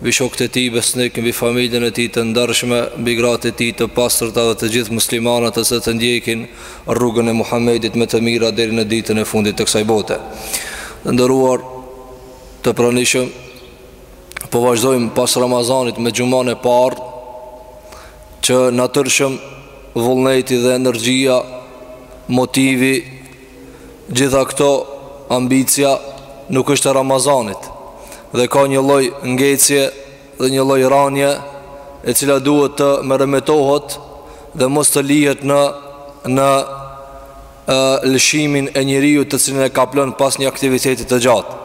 mbi shokët e tij besnikë, mbi familjen e tij të ndershme, mbi gratë e tij të pastërta dhe të gjithë muslimanët të cilët e ndjekin rrugën e Muhamedit me të mira deri në ditën e fundit të kësaj bote. Të nderuar të pranishëm, po vazhdojmë pas Ramazanit me xhumanë e parë që natyrshëm vullneti dhe energjia, motivi Gjithë këto ambicia nuk është e Ramazanit dhe ka një lloj ngecje dhe një lloj ranie e cila duhet të meremetohet dhe mos të lihet në në lëshimin e njeriut të cilin e kaplon pas një aktiviteti të gjatë.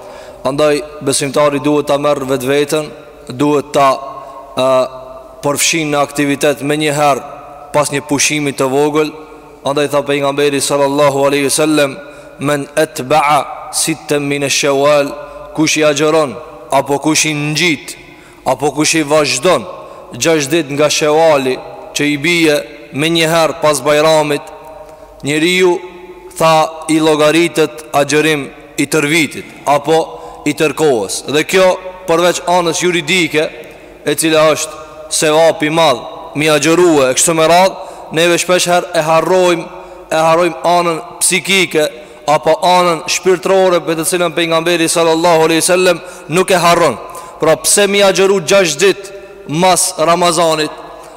Andaj besimtari duhet ta merr vetveten, duhet ta ë përfshin në aktivitet menjëherë pas një pushimi të vogël, Andaj tha pejgamberi sallallahu alaihi wasallam, Men atba'a sittan min ash-shawwal, kush i agjëron apo kush i ngjit apo kush i vazhdon gjashtë ditë nga shewali që i bie menjëherë pas bajramit, njeriu tha i llogaritet agjërim i tërë vitit apo i tërë kohës. Dhe kjo përveç anës juridike e cila është sevap i madh me agjërue e kështu me radhë neve shpeshherë e harrojmë e harrojmë anën psikike apo anën shpirtërore për të cilën pejgamberi sallallahu alaihi wasallam nuk e harron pra pse me agjëru 6 ditë mas ramazanit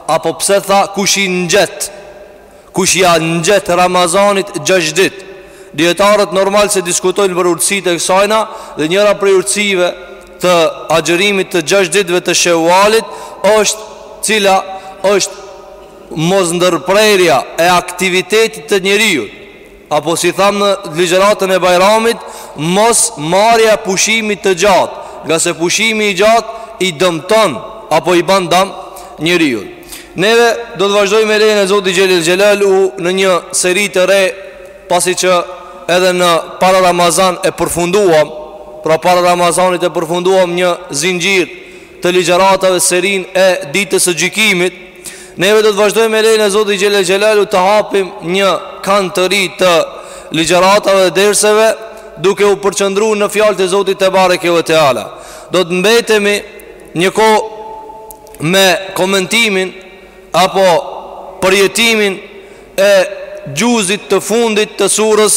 apo pse tha kush i ngjet Kush ia ngjet Ramazanit gjashtë ditë? Dijetarët normal se diskutojnë për urtësitë e kësajna dhe njëra prej urtësive të agjërimit të gjashtë ditëve të Shewalit është cila është mosndërprerja e aktivitetit të njeriut. Apo si thamë në ligjëratën e Bajramit, mosmarrja e pushimit të gjatë, ngase pushimi i gjatë i dëmton apo i ban dam njeriut. Neve do të vazhdojmë me lejen e Zotit Xhel-le Xhelaluhu në një seri të re, pasi që edhe në para Ramazan e përfunduam, pra para Ramazanit e përfunduam një zinxhir të ligjëratave serinë e ditës së gjykimit. Neve do të vazhdojmë me lejen e Zotit Xhel-le Xhelaluhu të hapim një kand të ri të ligjëratave dhe derseve duke u përqendru në fjalët e Zotit tebareke ue teala. Do të mbetemi një kohë me komentimin apo përjetimin e xhuzit të fundit të surës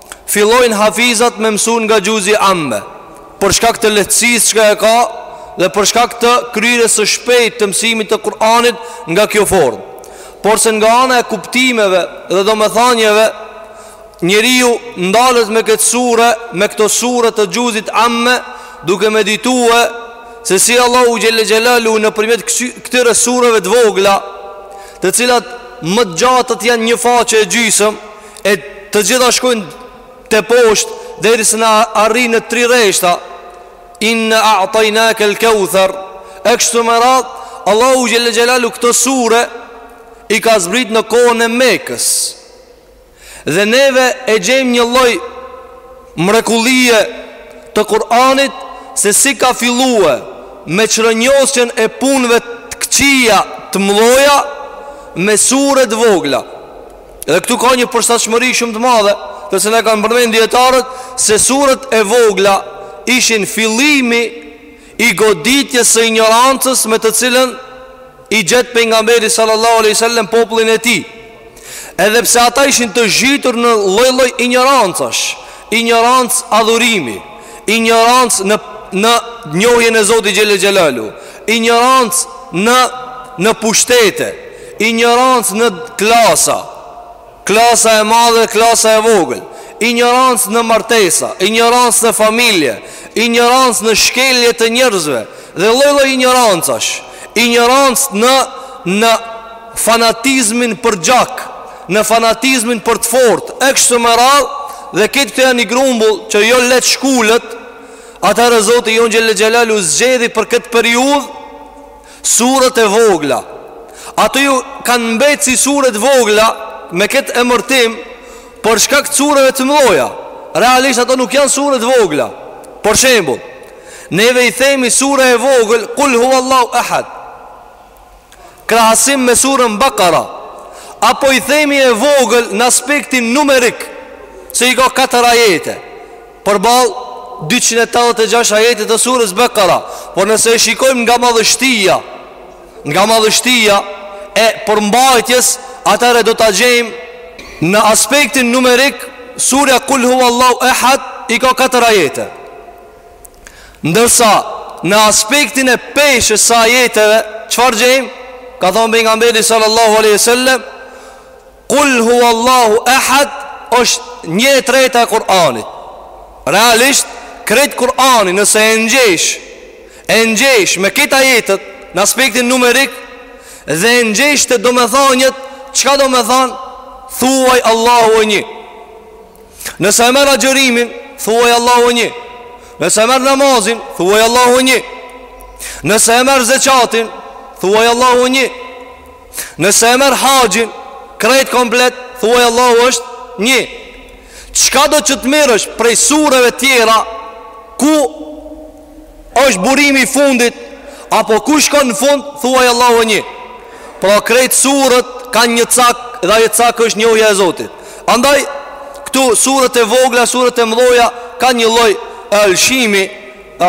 Fillojnë hafizat me mësu nga xhuzi amme Për shkak të lehtësisë çka e ka Dhe për shkak të kryerjes së shpejtë të mësimit të Kur'anit nga kjo formë Porse nga ana e kuptimeve dhe domethanieve Njeriu ndalet me këtë sure Me këto sure të xhuzit amme Duke meditue Se si Allahu xhele xhelalu nëpërmjet këtyre sureve të vogla Të cilat më të gjatat janë një faqe e gjysëm E të gjitha shkojnë teposhtë Derisa na arrinë tri rreshta Inna a'tajnakel keuther E kështu me radhë Allahu xhele xhelalu këto sure I ka zbrit në kohën e mekës Dhe neve e gjejmë një lloj Mrekullie të Kur'anit Se si ka fillue Me çrrënjosjen e punëve të këqia të mdhoja Me suret e vogla Dhe këtu ka një përshtatshmëri shumë të madhe, të cilën e kanë përmendur dietarët se suret e vogla ishin fillimi i goditjes së injorancës me të cilën i gjet pejgamberi sallallahu alaihi wasallam popullin e tij. Edhe pse ata ishin të zhytur në lloj-lloj injorancash, injorancë adhurimi, injorancë në në njohjen e Zotit xhelel xhelalu, injorancë në në pushtete, injorancë në klasa, klasa e madhe, klasa e vogël, injorancë në martesa, injorancë në familje, injorancë në shkelje të njerëzve dhe lloj-lloj injorancash. Injorancë në në fanatizmin për gjak, në fanatizmin për të fortë, e kështu me radhë, dhe këtë këto janë një grumbull që jo lehtë shkulet, atëherë Zoti jonë xhele xhelalu zgjedhi për këtë periudhë suret e vogla. Ato ju kanë mbetë si sure të vogla me këtë emërtim për shkak të sureve të mdhoja. Realisht ato nuk janë sure të vogla. Për shembull, Neve i themi sure e vogël Kul hu Allahu ehad Krahasim me surën bakara Apo i themi e vogël në aspektin numerik Se i ka 4 ajete Përballë 286 ajete të surës bakara Por nëse e shikojmë nga madhështia Nga madhështia E përmbajtjes Atëherë do ta gjejmë Në aspektin numerik Surja Kul hu Allahu ehad I ka 4 ajete Ndërsa në aspektin e peshës së ajeteve Çfarë gjejmë? Ka thonë pejgamberi sallallahu aleyhi sallem Kull hu allahu ehad është një e treta e Kur'anit Realisht, krejt Kur'anin nëse e ngjesh E ngjesh me këto ajetet në aspektin numerik Dhe e ngjesh te domethonjet Çka domethonë? Thuaj allahu e një Nëse e merr agjërimin, thuaj Allahu një. Nëse e merr namazin, thuaj Allahu një. Nëse e merr zeqatin, thuaj Allahu një. Nëse e merr haxhin, krejt komplet, thuaj Allahu është një. Çka do që të merresh prej sureve tjera ku është burimi i fundit apo ku shkon në fund thuaj Allahu një pra krejt surët kanë një cak dhe ai cak është njohja e Zotit andaj këtu surët e vogla surët e mëdha kanë një lloj lëshimi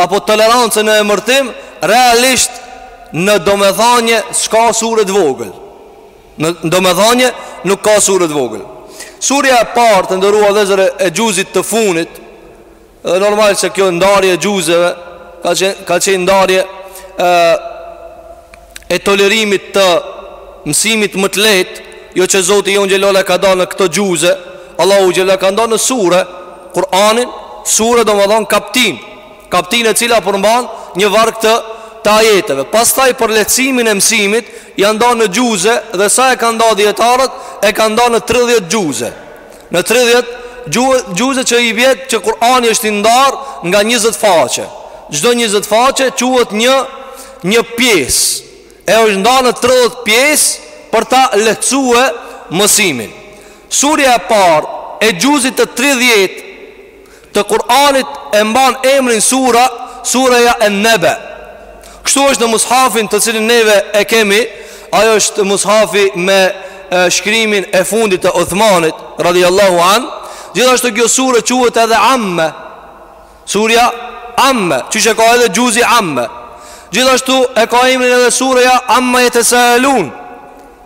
apo tolerancë në emërtim realisht në domethënie s'ka surë të vogël në domethënie nuk ka surë të vogël surja e parë të nderuar vëllezër e xhuzit të fundit Dhe normal që kjo ndarje e xhuzeve ka qenë ka qenë ndarje ë e tolerimit të mësimit më të lehtë, jo që Zoti jonë xhelala e ka nda në këto xhuze, Allahu xhela ka nda në sure, Kur'anin, sure domethanë kaptinë, kaptinë e cila përmban një varg të të ajeteve. Pastaj për lehtësimin e mësimit janë nda në xhuze dhe sa e kanë nda dijetarët e kanë nda në 30 xhuze. Në 30 xhuze që i vjen që Kurani është i ndarë nga 20 faqe Çdo 20 faqe quhet një, një pjesë E është ndarë në 30 pjesë për ta lehtësue mësimin Surja e parë e xhuzit të 30 Të Kur'anit e mban emrin sura Surja e Nebe Kështu është në mushafin të cilin neve e kemi Ai është mushafi me e, shkrimin e fundit të Uthmanit Radiallahu an Gjithashtu kjo sure quhet edhe amme Surja amme Që e ka edhe xhuzi amme Gjithashtu e ka emrin edhe surja amme jetesaelun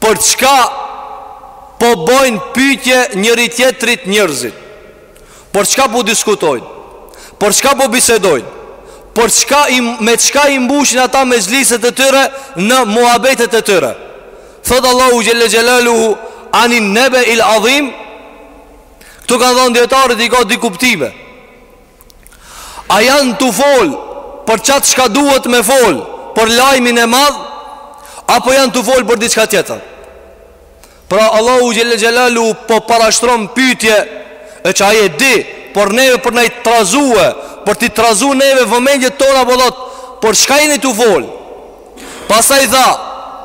Për çka po bojnë pyetje njëri tjetrit njerëzit Për çka po diskutojnë Për çka po bisedojnë Për çka i, me çka i mbushin ata mexhliset e tyre Në muhabetet e tyre Thotë Allahu xhelle xhelaluhu Anin nebe il adhim Këtu kanë thënë dijetarët i ka dy kuptime A janë tu fol për qatë çka duhet me fol për lajmin e madh apo janë tu fol për diçka tjetër? Pra Allahu xhelle xhelaluhu po parashtron pyetje e që ai e di, por neve për na i trazue, për t'i trazu neve vëmendjet tona po thotë, për çka jeni tu fol? Pastaj tha,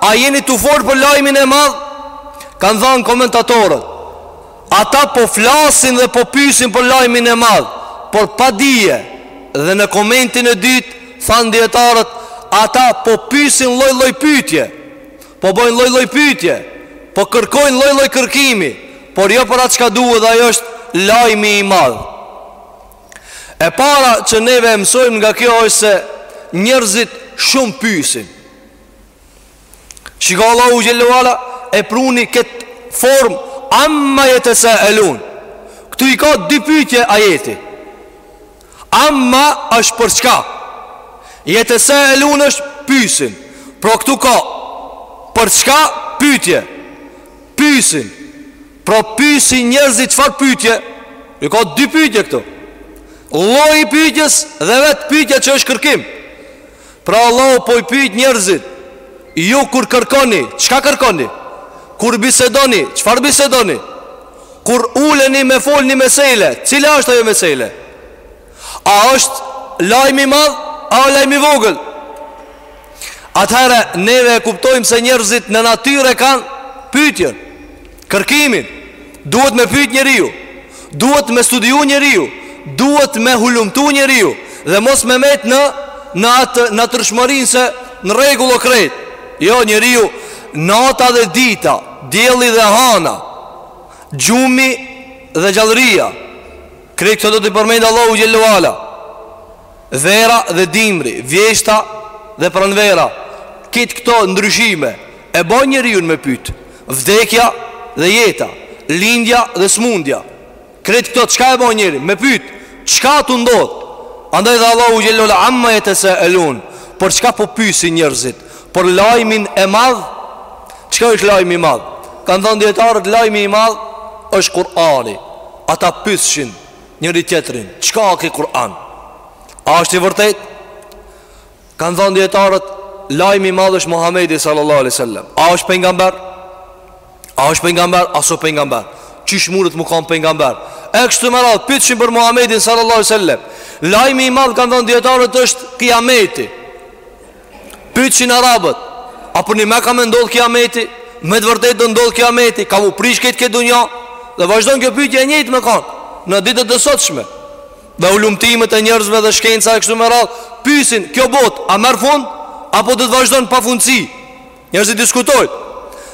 a jeni tu fol për lajmin e madh? Kanë thënë komentatorët, Ata po flasin dhe po pysin për lajmin e madh, por pa dije dhe në komentin e dytë thanë dijetarët ata po pysin lloj lloj pytje, po bëjnë lloj lloj pytje, po kërkojnë lloj lloj kërkimi, por jo për atë çka duhet dhe ai është lajmi i madh. E para që neve e mësojmë nga kjo është se njerëzit shumë pysin. Shiko Allahu Xhel-le ue Ala e pruni këtë formë Amme jetesaelun Këtu i ka dy pytje ajeti Amme është për çka Jetesaelun është pysin Pra këtu ka Për çka pytje Pysin Pra pysin njerëzit çfarë pytje I ka dy pytje këtu Lloji i pytjes dhe vetë pytja që është kërkim Pra Allahu po i pyet njerëzit, ju kur kërkoni, çka kërkoni? Kur bisedoni, çfarë bisedoni? Kur uleni me fol ni meselë, cila është ajo meselë? A është lajm i madh, a o lajm i vogël? Atëherë neve e kuptojmë se njerëzit në natyrë kanë pytjen. Kërkimin Duhet me pyt njeriu Duhet me studiu njeriu Duhet me hulumtu njeriu Dhe mos me met në Në atë natyrshmërinë se Në rregull o krejt Jo njeriu Nata dhe dita Dielli dhe hana Gjumi dhe gjallëria Krejt këto do t'i përmend Allahu Xhel-le ue Ala Vera dhe dimri, vjeshta dhe pranvera, krejt këto ndryshime e bon njeriun me pyt. Vdekja dhe jeta, lindja dhe smundja, krejt këto çka e bon njerin me pyt, çka tu ndodh? Andaj tha Allahu xhel-le ue ala amme jetesaelun, për çka po pysin njerëzit? Për lajmin e madh? Çka është lajmi i madh? Kanë thanë dijetarët lajmi i madh është Kur'ani. Ata pytshin njëri-tjetrin Çka a ky Kur'an? A është i vërtetë? Kanë thanë dijetarët Lajmi i madh është Muhammedi sallallahu alejhi ue sel-lem A është pejgamber? A është pejgamber? A s'o pejgamber? Qysh mundet me kanë pejgamber? E kështu me radhë, pytshin për Muhammedin sallallahu alejhi ue sel-lem Lajmi i madh kanë thanë dijetarët është kijameti Pytshin arabët, a përnime ka me ndodh kijameti? Me të vërtetë do ndodh kijameti? Ka m'u prish këtë këtë dynja? Dhe vazhdon kjo pytje e njëjtë me kanë, në ditët e sotshme. Dhe hulumtimet e njerëzve dhe shkenca e kështu me radhë, pysin kjo botë, a merr fund? Apo do të vazhdon pa fundësi? Njerëzit diskutojnë.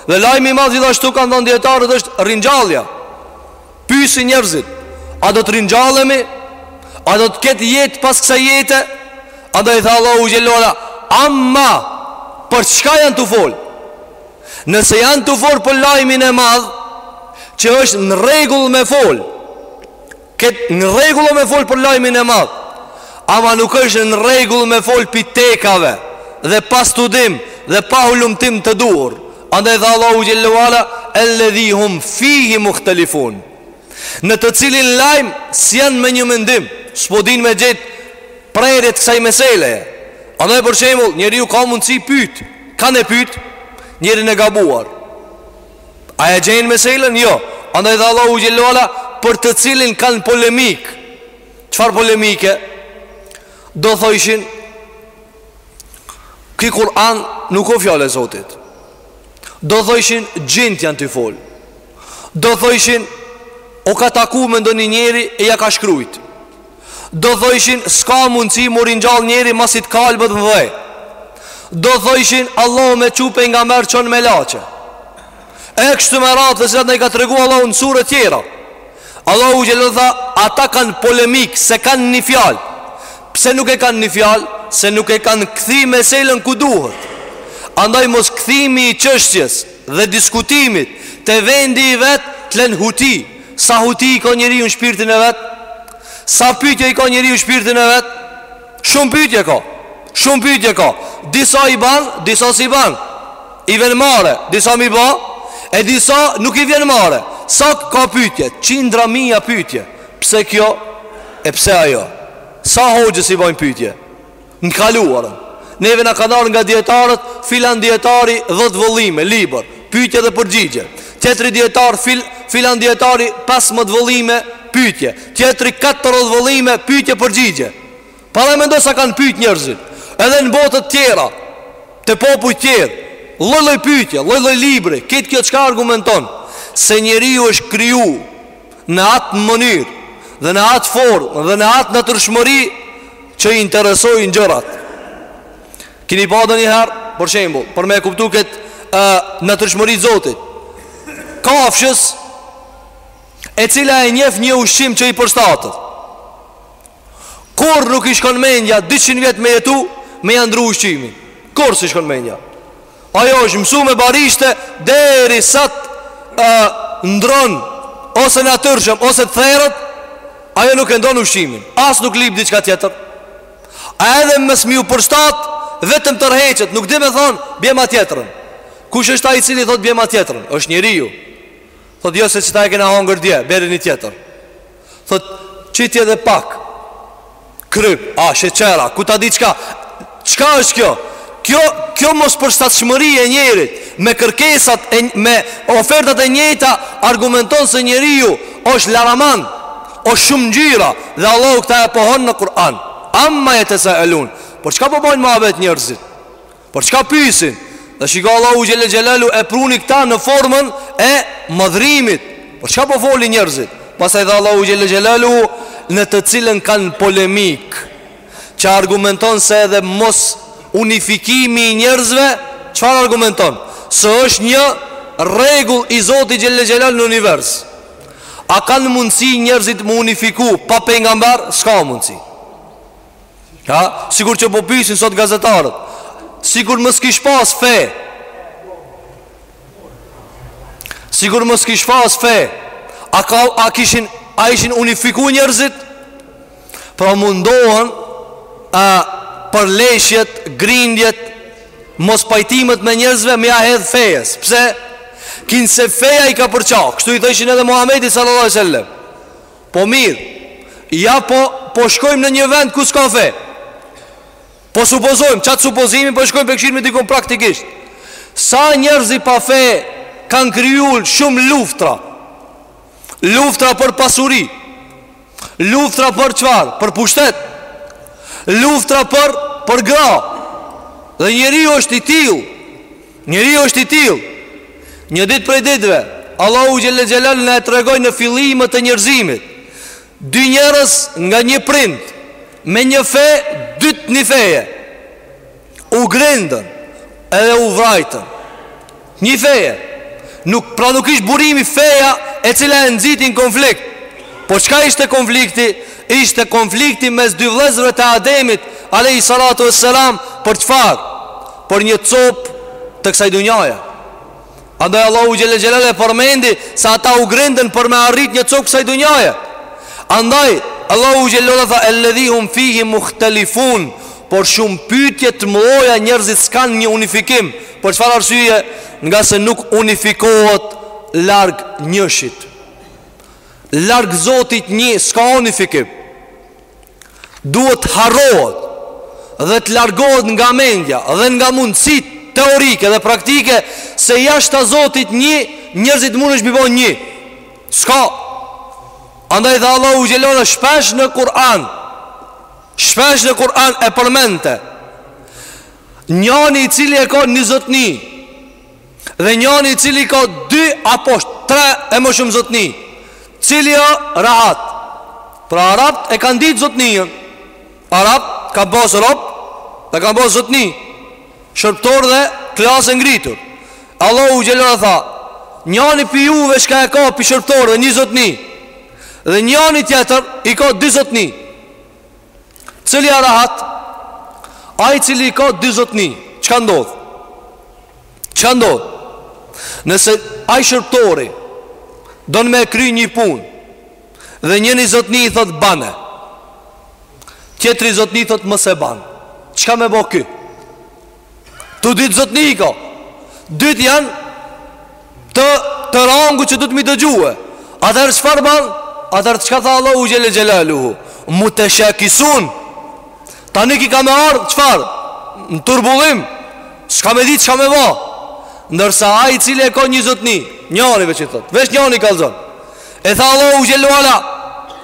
Dhe lajmi i madh gjithashtu kanë thënë dijetarët është ringjallja. Pysin njerëzit, a do të ringjallemi? A do të ketë jetë pas kësaj jete? Andaj tha Allahu xhele ve ala, amme për çka janë të fol? Nëse janë tu fol për lajmin e madh, që është në rregull me fol. Këtë në rregull me fol për lajmin e madh Ama nuk është në rregull me fol pi tekave Dhe pa studim dhe pa hulumtim të duhur Andaj tha Allahu xhele ve ala Elledhi hum fihi muhtelifun Në të cilin lajm s'janë me një mendim S'po dinë me gjetë prerjet kësaj mesele Andaj për shembull njeriu ka mundësi pyt Kan e pyt njerin e gabuar A e gjen meselen? Jo Andaj tha Allahu xhele ve ala Për të cilin kanë polemikë Çfarë polemike? Do thojshin Ky Kur'an nuk o fjalë e Zotit Do thojshin xhint janë t'i fol Do thojshin U ka taku me ndonjë njeri e ja ka shkrujt Do thojshin s'ka mundësi mu ringjall njeri masi t'kalbet n'dhe Do thojshin Allahu me çu pejgamber çon melaqe E kështu me radhë të cilat na i ka tregu Allahu në sure tjera Allahu xhele ve ala tha ata kanë polemikë s'e kanë një fjalë Pse nuk e kanë një fjalë se nuk e kanë kthi meselen ku duhet Andaj moskthimi i çështjes dhe diskutimit te vendi i vet të len huti Sa huti i ka njeriu në shpirtin e vet? Sa pyetje i ka njeriu në shpirtin e vet? Shumë pyetje ka. Shumë pyetje ka. Disa i ban, disa s'i ban. I vjen marre, disa mi ba, e disa nuk i vjen marre. Sa ka pyetje? Qindra mija pyetje. Pse kjo? E pse ajo? Sa hoxhës i bajnë pyetje? Në kaluarën Neve na ka ardhë nga dijetarët filan dijetari 10 vëllime libër pyetje dhe përgjigje. Tjetri dijetar fil filan dijetari 15 vëllime pyetje. Tjetri 14 vëllime pyetje përgjigje. Paramendo sa kanë pyet njerëzit. Edhe në botët tjera te popujt tjerë lloj lloj pyetje, lloj lloj libri, këtë kjo çka argumenton se njeriu është kriju në atë mënyrë dhe në atë formë dhe në atë natyrshmëri që i interesojnë gjërat. Kini pa donjëherë, për shembull, për me e kuptu këtë natyrshmëri Zotit, kafshës e cila e njef një ushqim që i përshtatet. Kurrë nuk i shkon mendja 200 vjet me jetu, me ia ndrru ushqimi. Kurrë s'i shkon mendja? Ajo është msu me barishte Derisa t' e, ndrron Ose natyrshëm Ose të therët Ajo nuk e ndan ushqimin As nuk lyp diçka tjetër A edhe mos m'iu përshtat Vetëm tërheqet Nuk di me thanë Bjerma tjetrën Kush është ai cili thot bjerma tjetrën është njeriu Thot jo se qita e kena hangër dje Bjere një tjetër Thot, qiti edhe pak Kryp, a, sheqer a, ku ta di çka Çka është kjo? Kjo, kjo mospërshtatshmëri e njerit Me kërkesat, e, me ofertat e njëjta Argumenton se njeriu është laraman është shumëngjyra Dhe Allahu këta e pohon në Kur'an Amme jetesaelun Por çka po bojnë muhabet njërzit? Por çka pyesin? Dhe shika Allahu xhelle xhelalu e pruni këta në formën e madhrimit. Por çka po folin njerëzit? Pastaj tha Allahu xhelle xhelalu në të cilën kanë polemikë, që argumenton se edhe mosunifikimi i njerëzve, çfarë argumenton? Se është një rregull i Zotit xhelle xhelalu në univers. A kanë mundësi njerëzit me u unifiku pa pejgamber? S'ka mundësi. Ha, sikur që po pysin sot gazetarët Sikur mos kish pas fe Sikur mos kish pas fe A, ka, a, kishin, a ishin unifiku njërzit Pra mundohen a, Përleshjet, grindjet Mospajtimet mes njërzve Me ia hedh fejes Pse? Kinse feja i ka përça Kështu i thojshin edhe Muhammedit sallallahu sallam Po mirë, ja po, po shkojmë në një vend ku s'ka fe. Po supozojmë, qatë supozimin po shkojmë po e kqyrim me dikon praktikisht. Sa njerëzit pa fe kanë krijuar shumë luftra. Luftra për pasuri. Luftra për çfarë? Për pushtet. Luftra për, për gra. Dhe njeriu është i tillë. Njeriu është i tillë. Një ditë prej ditëve, Allahu xhelle xhelal na e tregoi në fillimet e njerëzimit. Dy njerëz nga një prind me një fe, dy të një feje. U grindën edhe u vrajtën. Një feje. Nuk pra nuk ishte burimi feja e cila e nxiti një konflikt. Po çka ishte konflikti? Ishte konflikti mes dy vëllezërve të Ademit, alayhi salatu wassalam, për çfarë? Për një copë të kësaj dunjaje. Andaj Allahu xhelle xhelalu e përmendi se ata u grindën për me arrit një copë kësaj dunjaje. Andaj Allahu xhelalu tha elledhi hum fihi muhtelifun, për shumë pytje të mdhaja njërzit s'kanë një unifikim. Për çfarë arsyje ngase nuk unifikohet larg njëshit. Larg zotit një s'ka unifikim. duhet të harrohet dhe të largohet nga mendja dhe nga mundësitë teorike dhe praktike se jashta Zotit një njerëzit mund është me i bo një s'ka andaj dhe Allahu xhele ve ala shpesh në Kur'an shpesh në Kur'an e përmendte njani i cili e ka një zotni Dhe njani i cili i ka dy apo tre e më shumë zotni Cili a rahat Pra arabt e kanë ditë zotnin Arabt kanë pas rob Dhe kanë pas zotni Shërbtor dhe klasë e ngritur Allahu xhele ve ala tha Njani pi juve veç ka e ka ni shërbtor dhe një zotni Dhe njani tjetër i ka dy zotni Cili a rahat? Ai i cili i ka dy zotni, çka ndodh? Çka ndodh? Nëse ai shërbtori don me kry një punë dhe njëni zotni i thot bane. Tjetri zotni thot mos e ban. Çka me bo ky? Te dyt zotni i ka. Dyt janë të të rangut që duhet me i dëgjue. Atëherë çfarë bën? Atëherë çka tha Allahu xhele xhelaluhu? Mutashakisun. Tani ky ka me ardh çfarë? Në turbullim. Çka me dit çka me ba? Ndërsa ai i cili e ka një zotni, njani veç i thot. Veç njani i kallzon. E tha Allahu xhele ve ala.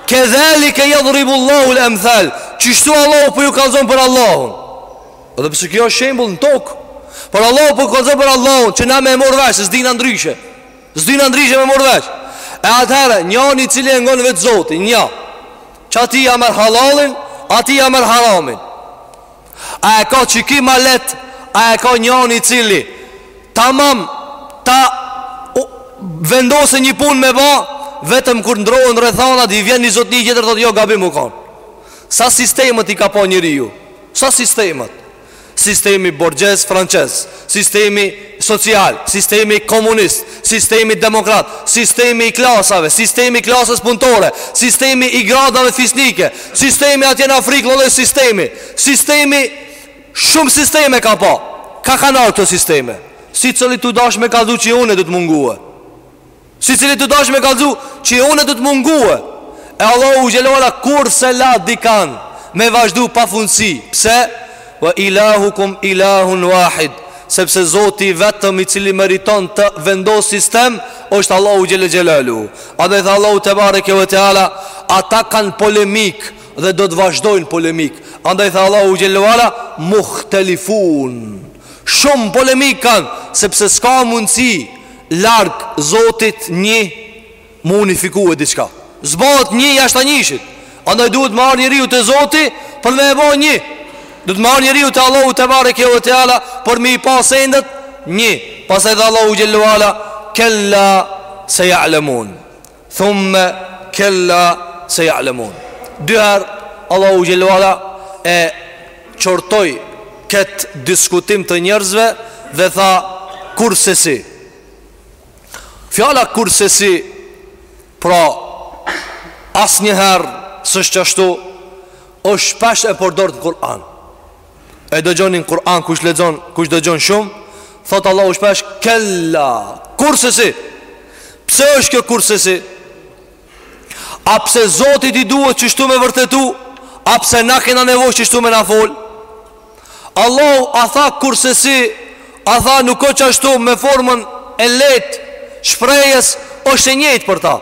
Kedhalike yadribu Allahu al-amthal. Qishtu Allahu po ju kallzon për Allahun. Edhe pse kjo është shembull në tokë, por Allahu po kallzon për Allahun që na me marr vesh, se s'dina ndryshe. S'dina ndryshe me marr vesh. E atëherë, njani i cili e ngon veç Zotin, një. Qatij ja merr halalin, atij ja merr haramin. A e ka qiky ma leht, a e ka njani i cili tamam ta vendosë një punë me ba, vetëm kur ndrohen rrethanat i vjen një zotni tjetër thotë jo gabim u kon. Sa sistemet i ka pa njeriu? Sa sistemet, sistemi borgjez francez, sistemi social, sistemi komunist, sistemi demokrat, sistemi i klasave, sistemi i klasës punëtore, sistemi i gradave fisnike, sistemi atje në Afrikë lloj-lloj sistemi, sistemi shumë sisteme ka pa. Ka kanë ardhur këto sisteme. Secili tu dash me kallzu që unë do të mungue. Sicili tu dashë me kallzu Që une do të mungue E Allahu xhele ve ala kurrë s'e la dikan Me vazhdu pafundësi Pse? Ve ilahukum ilahun wahid Sepse zoti i vetëm i cili meriton të vendos sistem është Allahu xhele xhelaluhu Andaj tha Allahu tebareke ve teala Ata kanë polemik dhe do të vazhdojnë polemik Andaj tha Allahu xhele ve ala Muhtelifun Shumë polemikë kanë sepse s'ka mundësi larg Zotit nji m'u unifikue diçka. S'bëhet një jashta Njëshit. Andaj duhet me arrë njeriu te Zoti për me e bo një. Duhet me arrë njeriu te Allahu tebareke ue teala për me i pas sendet një. Pastaj dhe Allahu xhel-le ue ala kella seja'lemun. Thumme kella seja'lemun Dy herë Allahu xhel-le ue ala e qortoi këtë diskutim të njerëzve dhe tha kurrsesi Fjala kurrsesi pra asnjëherë s'është qashtu është shpesh e përdorur në Kur'an E dëgjoni n'Kur'an kush lexon, kush dëgjon shumë, thotë Allahu shpesh kella. Kurrsesi. Pse është kjo kurrsesi? A pse Zotit i duhet qështu me vërtetu? A pse na kena nevojë qështu me na fol? Allahu a tha kurrsesi A tha nuk o qashtu me formën e lehtë t'shprehjes është e njëjtë për ta.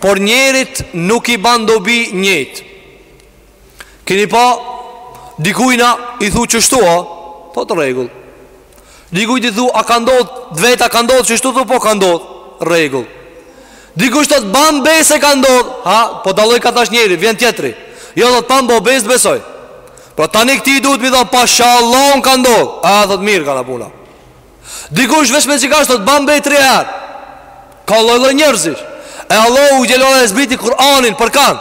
Por njerit nuk i ban dobi njëjtë. Keni pa dikujna i thu qështu o Thotë rregull Dikujt i thu a ka ndodh T'vet a ka ndodh qështu thu po ka ndodh Rregull Dikush thotë ban be se ka ndodh Ha po dalloj ka tash njëri vjen tjetri Jo thotë pa m'bo be s'të besoj Pra tani këtij duhet m'i thanë pasha Allahun ka ndodh A thotë mirë kanë puna Dikush veç me qikaq thotë ban be tri herë Ka lloj lloj njerëzish E Allahu xhel-le ue ala e zbriti Kur'anin për kan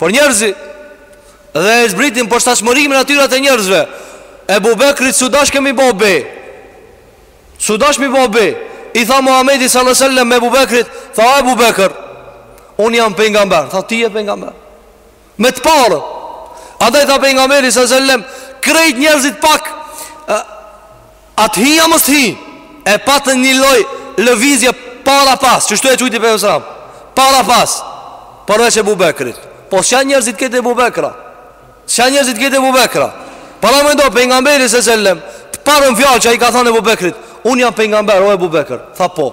Për njerëzit Dhe e zbriti në përshtatshmëri me natyrat e njerëzve Ebu Bekrit s'u dashke m'i bo be S'u dash m'i bo be I tha Muhammedi s.a.s. Ebu Bekrit Tha Ebu Bekr Unë jam pejgamber Tha ti je pejgamber Me të parë Andaj tha pejgamberi s.a.s. Krejt njerëzit pak A t'hi a mos t'hi E patën një lloj lëvizje para pas Qështu e qujti për Islam Para pas Përveç Ebu Bekrit Po s'janë njerëzit krejt Ebu Bekra S'janë njerëzit krejt Ebu Bekra Paramendo pejgamberi s.a.s. Të parën fjalë që ia ka thanë Ebu Bekrit Unë jam pejgamber o Ebu Bekr Tha po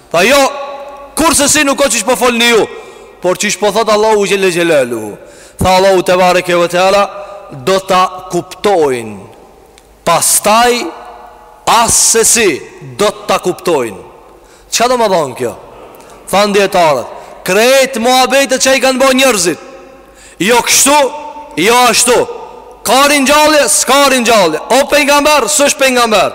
Tha jo, kurrsesi nuk o qi ç'po folni ju Por qi ç'po thotë Allahu xhel-le xhelaluhu Tha Allahu tebareke ue teala Do ta kuptojnë Pastaj Assesi Do ta kuptojnë Çka domethonë kjo Thanë dijetarët Krejt muhabetet që i kanë bo njerzit Jo kështu, jo ashtu. Ka ringjallje, s'ka ringjallje. O pejgamber, s'është pejgamber.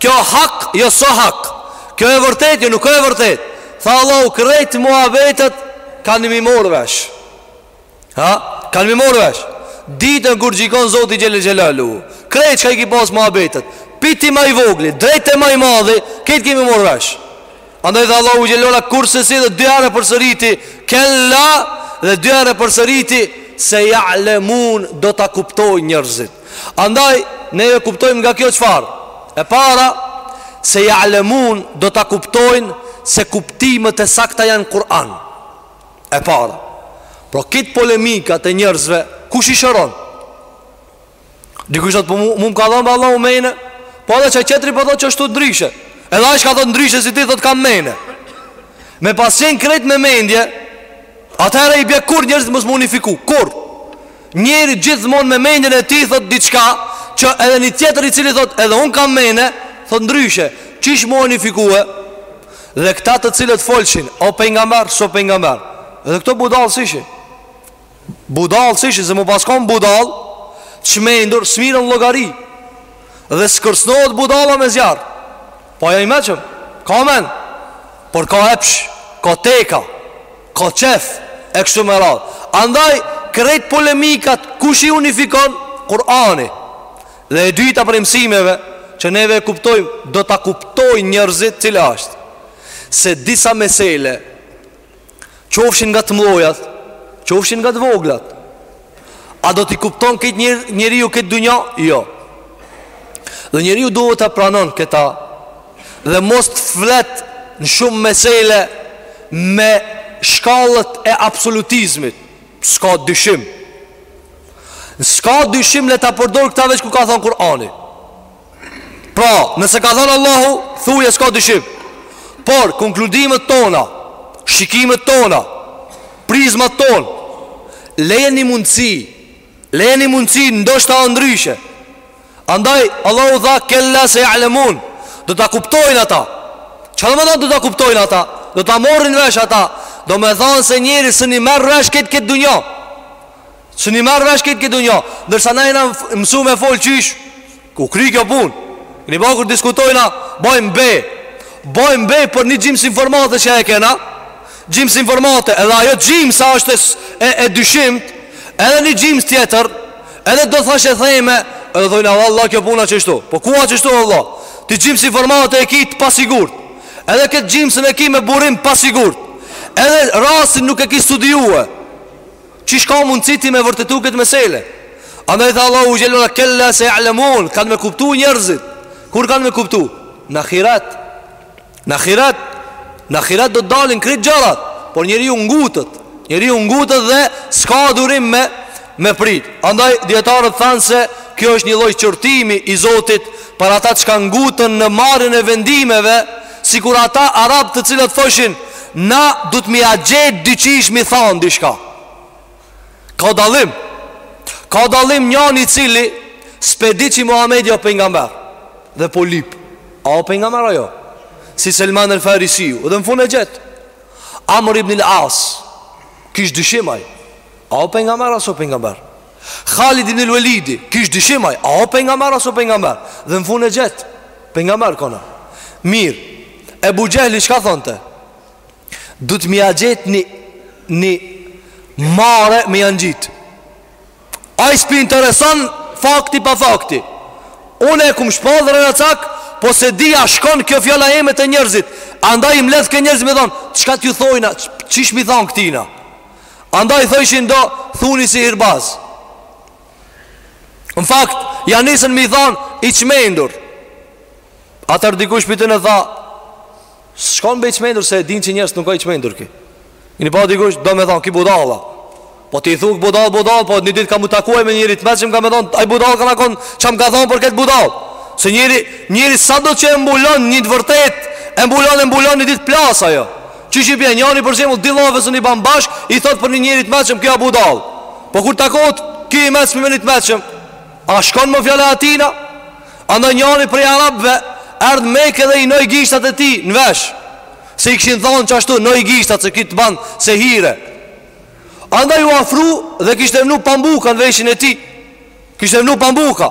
Kjo hak, jo s'o hak. Kjo e vërtet, jo nuk o e vërtet. Tha Allahu krejt muabetet, kanë m'i morr vesh. Ha? Kanë m'i morr vesh. Ditën kur gjikon Zoti xhele xhelaluhu. Krejt çka i ki pas muabetet. Pi te ma i vogli, deri te ma i madhi, krejt ki m'i morr vesh. Andaj dhe Allahu xhelle ue ala kursesi dhe dy herë përsëriti Kella dhe dy herë përsëriti Seja'lemun do ta kuptojnë njerëzit Andaj ne e kuptojmë nga kjo çfarë E para Seja'lemun do ta kuptojnë Se kuptimet e sakta janë n'Kur'an E para Pra krejt polemikat e njerëzve Kush i shëron? Dikush thot po më ka dhënë Allahu men, po edhe qaj tjetri po thot çështu ndryshe. Edhe ai ka thot ndryshe si ti thot kam men. Me pas qen krejt me mendje, atëherë i bje kurrë njerëzit mos m'u unifiku, kurrë. Njeri gjithmonë me mendjen e tij thot diçka që edhe një tjetër i cili thot edhe un kam men, thot ndryshe. Çish m'u unifikue? Dhe këta të cilët folshin, o pejgamber, s'o pejgamber. Edhe këta budallë s'ishin. Budall s'ishin se me pas kon budall çmendur s'mirren n'llogari. Dhe s'kërcnohet budalla me zjarr. Po a i meçëm. Ka men. Por ka epsh, ka teka, ka çef e kështu me radh. Andaj krejt polemikat kush i unifikon Kur'ani. Dhe e dyta prej mësimeve që neve e kuptojmë, do ta kuptojnë njerëzit cila është. Se disa mesele Qofshin nga të mdhojat Qofshin nga të voglat A do t'i kupton krejt njer, njeriu n'këtë dunja? Jo Dhe njeriu duhet ta pranon këta Dhe mos të flet në shumë mesele Me shkallët e absolutizmit S'ka dyshim S'ka dyshim le ta përdor këta veç kur ka thonë Kur'ani Pra, nëse ka thënë Allahu, thuje s'ka dyshim. Por konkludimet tona, shikimet tona, prizmat ton, leje ni mundësi, leje ni mundësi ndoshta a ndryshe. Andaj Allahu tha kella seja'lemun, do ta kuptojnë ata. Ça do me thonë do ta kuptojnë ata? Do ta morrin vesh ata. Domethonë se njeri s'un i merr vesh krejt n'këtë dunja. S'un i merr vesh krejt n'këtë dunja, ndërsa na jena mësu me fol qysh u kry kjo punë. Keni pa kur diskutojna, bëjmë be. Bëjmë be për një gjimsë informate që e kena, gjimsë informate, edhe ajo gjimsa është e, e dyshimtë, edhe një gjimsë tjetër, edhe do thash e theme, edhe thojna vallah kjo pun a qështu. Po ku a qështu vallah? Ti gjimsë informate e ki t'pasigurt. Edhe këtë gjimsën e ki me burim t'pasigurt. Edhe rastin nuk e ki studiue. Qysh ka mundësi ti me vërtetu këtë mesele? Andaj tha Allahu xhelle, kella se ja'lemun, kanë me kuptu njerëzit. Kur kanë me kuptu? Në akhirat. Në akhirat. Në akhirat do të dalin krejt gjanat, por njeriu ngutet. Njeriu ngutet dhe s'ka durim me, me prit. Andaj, dijetarët thanë se kjo është një lloj qortimi i Zotit për ata që kah nguten në marrjen e vendimeve, Sikur ata arabë të cilët thoshin Na duhet me ia gjetë dyqysh me i thanë diçka Ka dallim Ka dallim njani i cili S'pe din që Muhammedi a o pejgamber Dhe po lyp A o pejgamber a jo Si Selman el Farisiu Dhe në fund e gjet Amr ibn il As Kish dyshim ai A o pejgamber a s'o pejgamber Khalid ibn al-Walidi kish dyshim ai, a o pejgamber a s'o pejgamber? Dhe në fund e gjet pejgamber kona. Mir. Ebu Xhehli çka thonte? Duhet me ia gjet ni, ni marre me ia ngjit. Ai s'pi intereson fakti pa fakti. Unë e kum shpallë rrenacak, po s'e di a shkon kjo fjala ime te njerëzit. Andaj i mbledhke njerëzit me thon, çka t'ju thojna, qysh me i thon këtina. Andaj thojshin do thuni sihirbaz. Në fakt, ia nisën me i than i çmendur. Atër dikush prej tyne tha, s'shkon be i çmendur se e din njerëzit nuk kan i çmendur ky. Keni pa dikush, do me than, ky budalla. Po ti thu budall, budall, po një dit ka m'u taku ai me njeri, t'meçëm ka me than, ai budall ka kon, që më ka than për këtë budall. Se njeri, njeri sado që e mbulon një të vërtet, e mbulon, e mbulon një dit plas ajo. Qysh i bën njani për shembull dy llafe s'un i bën bashk, i thot për një njeri të meçëm ky o budall. Po kur takohet ky i meçmi me një të meçëm, a shkon më fjala e atina? Andaj njani prej arabëve erdh n'Mekë dhe i vnoi gishtat e tij në vesh. Se i kishin thënë qashtu vnoji gishtat se ky të bën sehire. Andaj u afru dhe kishte vnu pambuka në veshin e tij. Kishte vnu pambuka.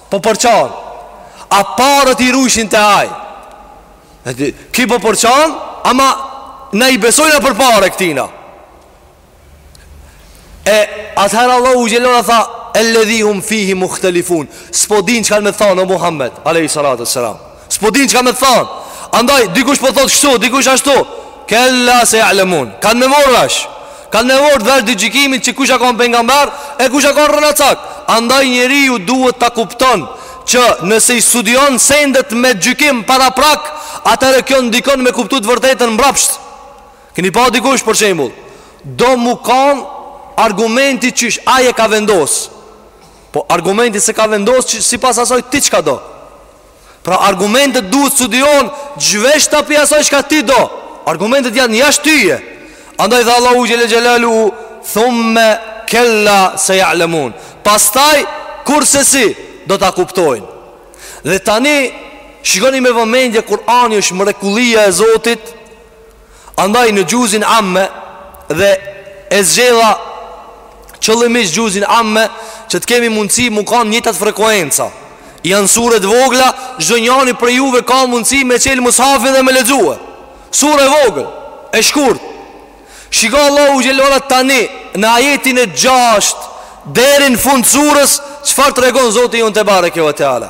Po përçan A paret i rujshin te ai Ky po përçan Ama na i besojna për pare këtina E atëherë Allahu xhelle tha Elledhi hum fihi mukhtelifun S'po din çka me thanë o Muhammed Alejhi salatu selam S'po din çka me t'thon. Andaj dikush po thot kështu, dikush ashtu. Kella se jalemun. Kan me marr vesh. Kan me marr vesh ditën e gjykimit që kush a kon pejgamber e kush a kon rrenacak. Andaj njeriu duhet ta kupton që nëse i studion sendet me gjykim paraprak, atëherë kjo ndikon me kuptu të vërtetën mbrapsht. Keni pa dikush për shembull, do m'u kanë argumenti qysh ai e ka vendos. Po argumenti s'e ka vendos që sipas asaj ti çka do. Pra argumentet duhet studion zhveshtë prej asaj çka ti do Argumentet janë jashtë tyje Andaj tha Allahu xhelle xhelaluhu Thumme kella sejalemun Pastaj kursesi do ta kuptojnë Dhe tani shikoni me vëmendje Kurani është mrekullia e Zotit Andaj në xhuzin amme dhe e zgjedha qëllimisht xhuzin amme që të kemi mundësi mu kanë njëjtat frekuenca. Janë sure të vogla, çdo njani prej juve ka mundësi me çel mushafin dhe me lexue. Sure e vogël, e shkurt. Shiko Allahu xhelle ve ala tani në ajetin e gjashtë, deri n'fund surës, çfarë tregon Zoti jonë tebareke ue teala.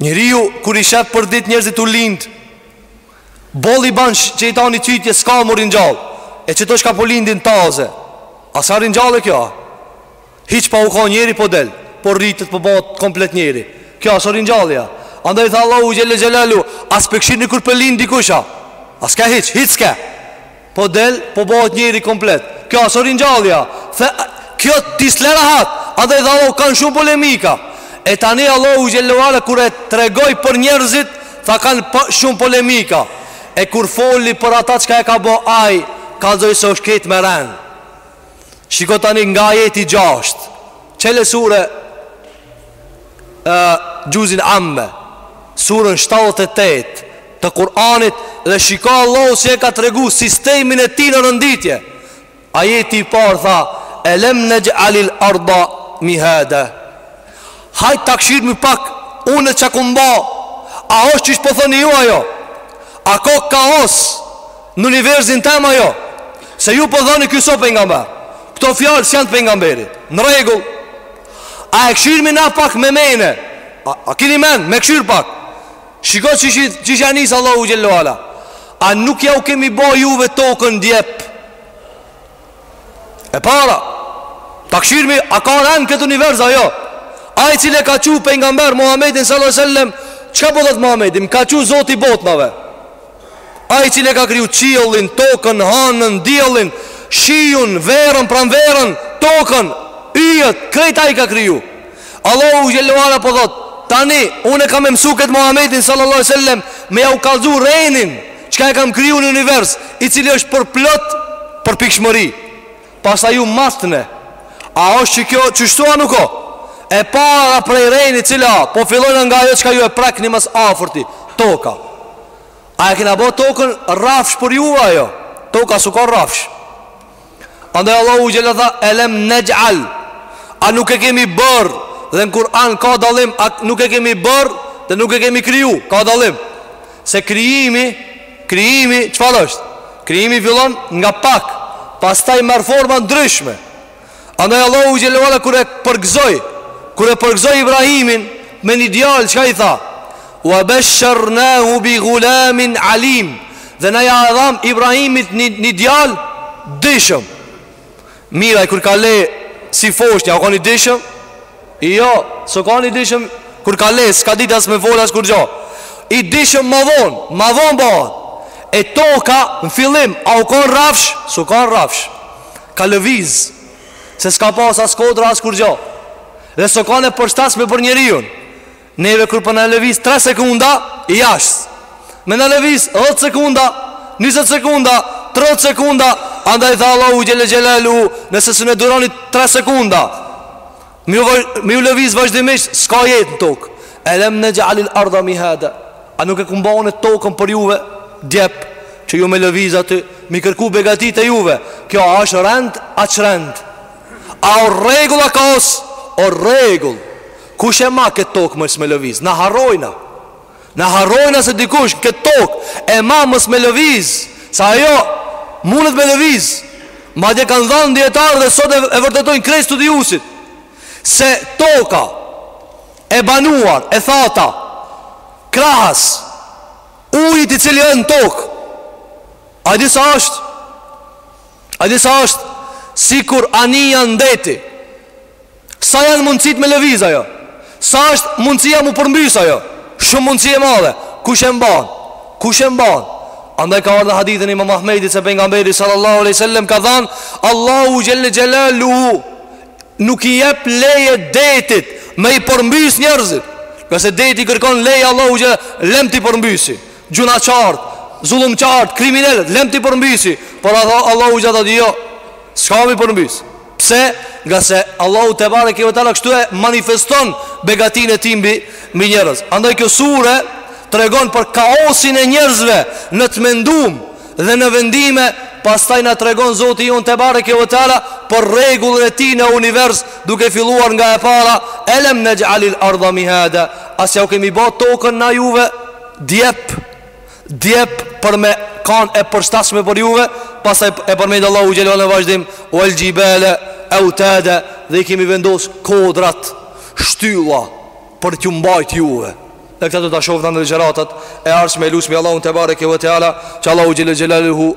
Njeriu kur i shef përdit njerëzit tu lind Boll i ban shejtani cytje s'ka mu ringjall E qeto çka po lindin taze A s'a ringjallje kjo a Hiç pa u kan njeri po del Po rritet po bohet komplet njeri Kjo a s'a ringjallja Andaj tha Allahu xhelle xhelaluhu A s'pe kshirni kur po lind dikush a A s'ka hiç, hiç s'ka Po del, po bohet njeri komplet. Kjo a s'o ringjallja. Dhe kjo ty s'le rahat. Andaj tha Allahu kanë shumë polemika. E tani Allahu xhelle ve ala kur e tregoi për njerëzit, tha kanë po, shumë polemika. E kur foli për ata çka e ka bo ai, kallzoi se është krejt me ren. Shiko tani nga ajeti i gjashtë. Çele sure, e, xhuzin amme, surën 78, të Kur'anit dhe shiko Allahu si e ka tregu sistemin e tij në rënditje. Ajeti i parë tha, "Elem nexh'alil arda mihada." Hajt ta kshirmi pak unë çka kum ba. A është qysh po thoni ju a jo? A ka kaos në universin tem a jo? Se ju po thoni ky s'o pejgamber. Këto fjalë s'janë të pejgamberit. Në rregull. A e kshirmi na pak me mene? A, a keni mend me kshir pak? Shiko që qysh qysh ia nis Allahu xhelle ve ala A nuk ja u kemi ba juve tokën djep E para Ta kshirmi a ka ren në këtë univers a jo Ai i cili e ka çu pejgamber Muhammedin sallallahu alejhi ve sellem Çka po thotë Muhammedin e ka çu Zoti i botnave Ai i cili e ka kriju qiellin, tokën, hanën, diellin, shiun, verën, pranverën, tokën, yjet, krejt ai ka kriju. Allahu xhelle ve ala po thot, tani unë e kam mësu kët Muhamedin sallallahu alaihi wasallam me ja u kallzu renin, çka e kam kriju në univers, i cili është përplot përpikshmëri. Pastaj ju matne A është që kjo qështu a nuk o E para prej rejni cila Po fillojna nga ajo çka ju e prekni më s'afërti Toka A e kena bo tokën rrafsh për ju a jo Toka s'u kan rrafsh Andaj Allahu xhele tha Elem nexh'al A nuk e kemi bërë Dhe në Kur'an ka dallim A nuk e kemi bërë Dhe nuk e kemi kriju Ka dallim Se krijimi, krijimi çfarë është? Krijimi fillon nga pak, pastaj merr forma ndryshme. Andaj Allahu xhele ue ala kur e përgëzoi, kur e përgëzoi Ibrahimin me një djalë, çka i tha? Wa basharnahu bi gulamin alim. Dhe na ja dham Ibrahimit një, një djalë dishëm. Mirë ai kur ka le si foshnja, a u kan i dishëm? Jo, s'u kan i dishëm kur ka le, s'ka dit as me fol as kurgjo. I dishëm ma vonë, ma vonë bohet. E toka në fillim, a u kan rrafsh? S'u kan rrafsh. Ka lëviz, se s'ka pas as kodra as kurgjo. Dhe s'u kan e përshtatshme për njeriun. Neve kur po na lëviz 3 sekonda i jasht. Me na lëviz 10 sekonda, 20 sekonda, 30 sekonda, andaj tha Allahu xhele xhelaluhu, nëse s'un e duroni 3 sekonda, me ju lëviz vazhdimisht s'ka jetë në tokë. Alam naj'al al-ardha mihada. A nuk e kem ba na tokën për juve djep që ju me lëviz aty, m'i kërku begatitë e juve. Kjo a është rend, a ç'rend? A o rregull a kaos? O rregull. Kush e ma këtë tokë mos me lëviz Na harrojna Na harrojna se dikush këtë tokë E ma mos me lëviz Se ajo mundet me lëviz Madje kanë thanë dijetarët dhe sot e, e vërtetojnë krejt studiusit Se toka e banuar e thata Krahas Ujit i cili e në tokë A di sa është A di sa është Sikur anija n'deti Sa janë mundësitë me lëviz ajo? Sa është mundësia m'u përmbys ajo? Shumë mundësi e madhe. Kush e mban? Kush e mban? Andaj ka ardh n'hadithin e Imam Ahmedit se pejgamberi sallallahu alaihi wasallam ka thanë, Allahu xhele xhelaluhu nuk i jep leje detit me i përmbys njerëzit. Ngase deti i kërkon leje Allahut lem t'i përmbysi. Gjynahqarët, zullumqarët, kriminelët, lem t'i përmbysi. Por Allahu xhele thotë jo, s'ka m'i përmbys. Pse? Ngase Allahu tebareke ue teala kështu e manifeston begatinë e tij mbi njerëz Andaj kjo sure tregon për kaosin e njerëzve në të mendum dhe në vendime Pastaj na tregon Zoti jonë tebareke ue teala për rregullin e tij në univers duke filluar nga e para Elem nexh'alil erda mihada A s'ja u kemi ba tokën na juve djep Djep për me kanë e përshtatshme për juve, pastaj e përmend Allahu xhelalu në vazhdim, "Wel xhibale eutada" dhe i kemi vendos kodrat, shtylla për t'ju mbajt juve. Dhe këta do ta shohim në ligjëratat e ardhshme, e lusim Allahun tebareke ve teala, që Allahu xhele xhelaluhu